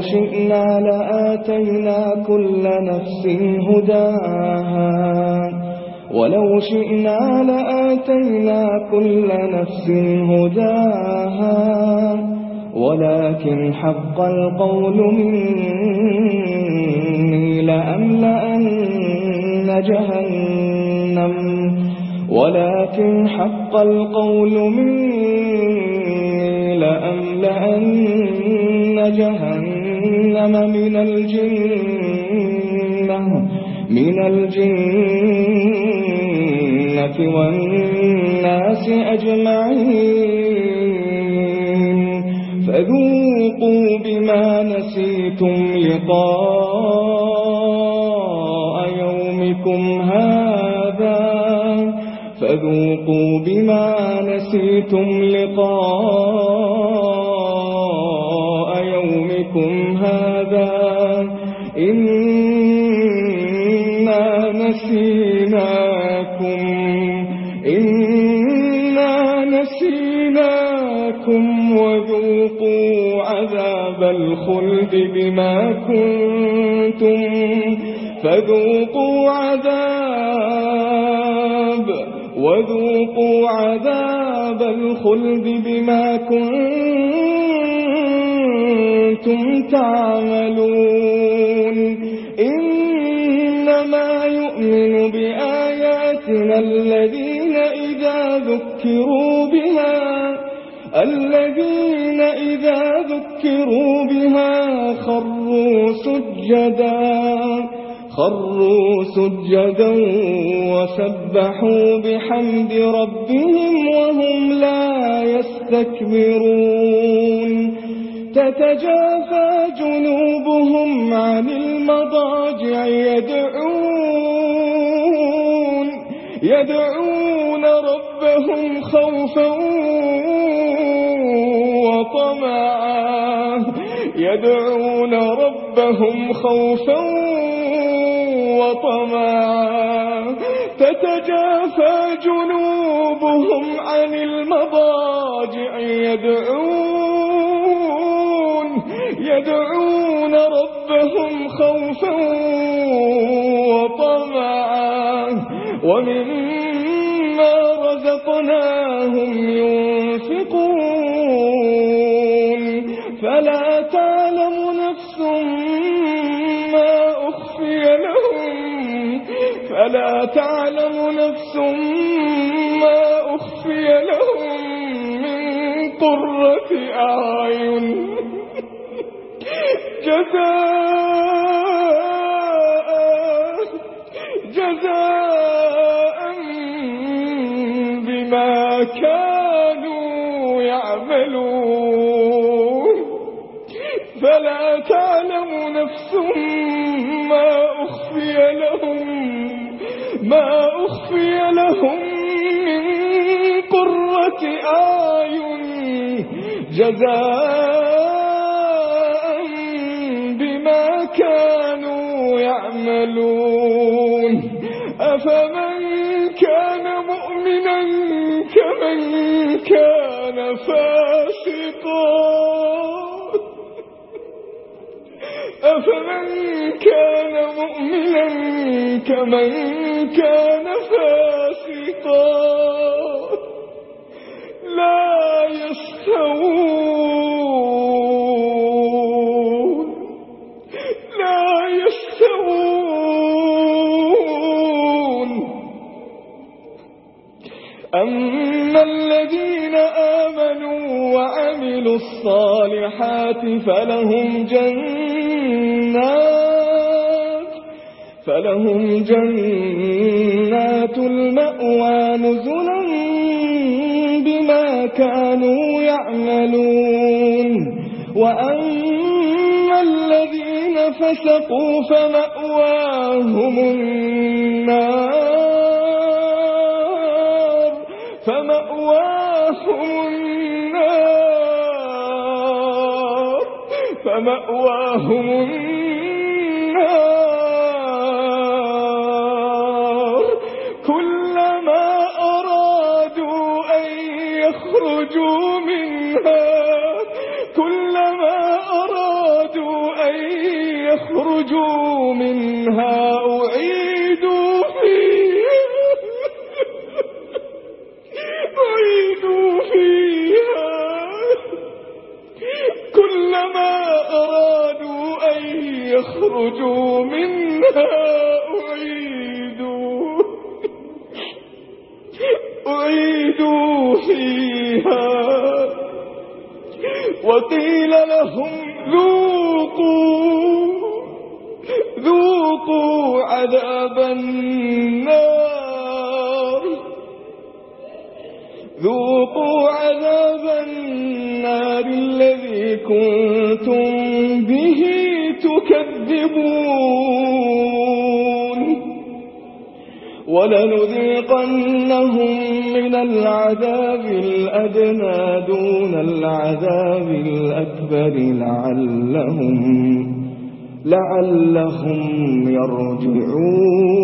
شئنا لآتينا كل نفس هداها ولو شئنا لآتينا كل نفس هداها ولكن حق القول مني لأملأن جهنم ولكن حق القول مني لأملأن جهنم جهنم من الجنة من الجنة والناس أجمعين. فذوقوا بما نسيتم لقاء يومكم هذا. فذوقوا بما نسيتم لقاء نسيناكم وذوقوا عذاب الخلد بما كنتم فذوقوا عذاب وذوقوا عذاب الخلد بما كنتم تعملون إنما يؤمن بآياتنا الذين ذكروا بها الذين إذا ذكروا بها خروا سجدا خروا سجدا وسبحوا بحمد ربهم وهم لا يستكبرون تتجافى جنوبهم عن المضاجع يدعون يدعون أصابهم خوفا وطمعا. يدعون ربهم خوفا وطمعا. تتجافى جنوبهم عن المضاجع. يدعون يدعون ربهم خوفا وطمعا. ومن مما رزقناهم ينفقون. فلا تعلم نفس ما أخفي لهم. فلا تعلم نفس ما أخفي لهم من قرة أعين. جزاء كانوا يعملون. فلا تعلم نفس ما أخفي لهم ما أخفي لهم من قرة آي جزاء بما كانوا يعملون. أفمن كان مؤمنا من كان فاسقا. أفمن كان مؤمنا كمن كان فاسقا. لا يستوون. لا يستوون. أما الصالحات فلهم جنات فلهم جنات المأوى نزلا بما كانوا يعملون. وأما الذين فسقوا فمأواهم النار. فمأواهم النار كلما أرادوا أن يخرجوا منها كلما أرادوا أن يخرجوا منها وقيل لهم ذوقوا ذوقوا عذاب النار. ذوقوا عذاب النار الذي كنتم ولنذيقنهم من العذاب الأدنى دون العذاب الأكبر لعلهم, لعلهم يرجعون.